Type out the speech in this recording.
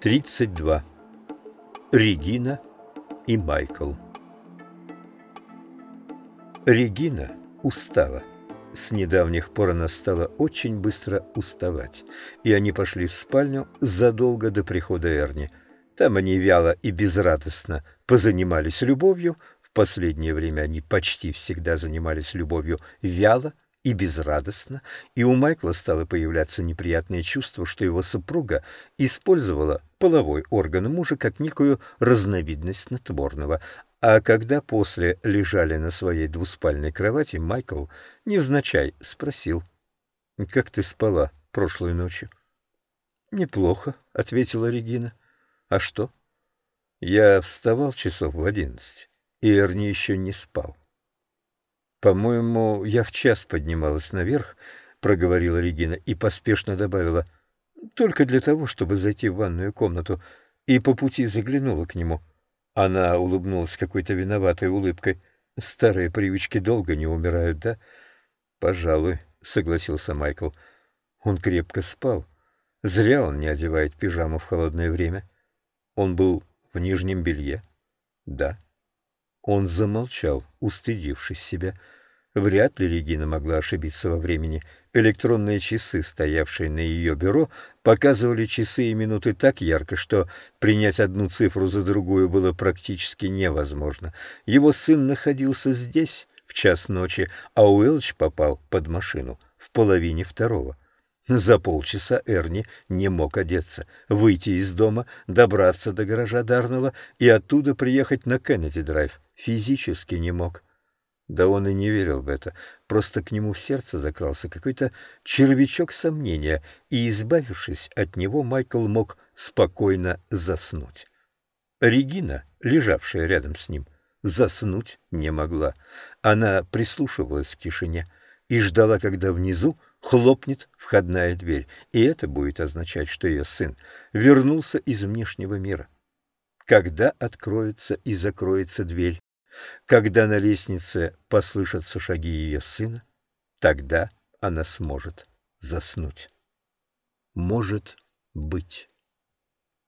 32. Регина и Майкл Регина устала. С недавних пор она стала очень быстро уставать, и они пошли в спальню задолго до прихода Эрни. Там они вяло и безрадостно позанимались любовью, в последнее время они почти всегда занимались любовью вяло и безрадостно, и у Майкла стало появляться неприятное чувство, что его супруга использовала половой орган мужа как некую разновидность снотворного. А когда после лежали на своей двуспальной кровати, Майкл невзначай спросил, «Как ты спала прошлой ночью?» «Неплохо», — ответила Регина. «А что?» «Я вставал часов в одиннадцать, и Эрни еще не спал. «По-моему, я в час поднималась наверх», — проговорила Регина и поспешно добавила, «только для того, чтобы зайти в ванную комнату, и по пути заглянула к нему». Она улыбнулась какой-то виноватой улыбкой. «Старые привычки долго не умирают, да?» «Пожалуй», — согласился Майкл. Он крепко спал. Зря он не одевает пижаму в холодное время. Он был в нижнем белье. «Да». Он замолчал, устыдившись себя. Вряд ли Регина могла ошибиться во времени. Электронные часы, стоявшие на ее бюро, показывали часы и минуты так ярко, что принять одну цифру за другую было практически невозможно. Его сын находился здесь в час ночи, а Уэлч попал под машину в половине второго. За полчаса Эрни не мог одеться, выйти из дома, добраться до гаража Дарнелла и оттуда приехать на Кеннеди-драйв. Физически не мог. Да он и не верил в это. Просто к нему в сердце закрался какой-то червячок сомнения, и, избавившись от него, Майкл мог спокойно заснуть. Регина, лежавшая рядом с ним, заснуть не могла. Она прислушивалась к тишине и ждала, когда внизу хлопнет входная дверь, и это будет означать, что ее сын вернулся из внешнего мира. Когда откроется и закроется дверь, когда на лестнице послышатся шаги ее сына, тогда она сможет заснуть. Может быть.